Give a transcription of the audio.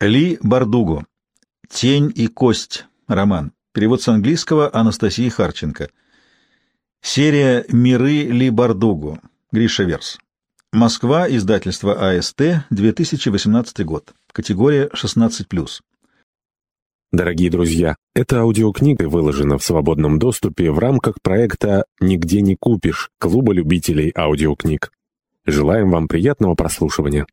Ли Бардуго. «Тень и кость». Роман. Перевод с английского Анастасии Харченко. Серия «Миры Ли Бардуго». Гриша Верс. Москва. Издательство АСТ. 2018 год. Категория 16+. Дорогие друзья, эта аудиокнига выложена в свободном доступе в рамках проекта «Нигде не купишь» Клуба любителей аудиокниг. Желаем вам приятного прослушивания.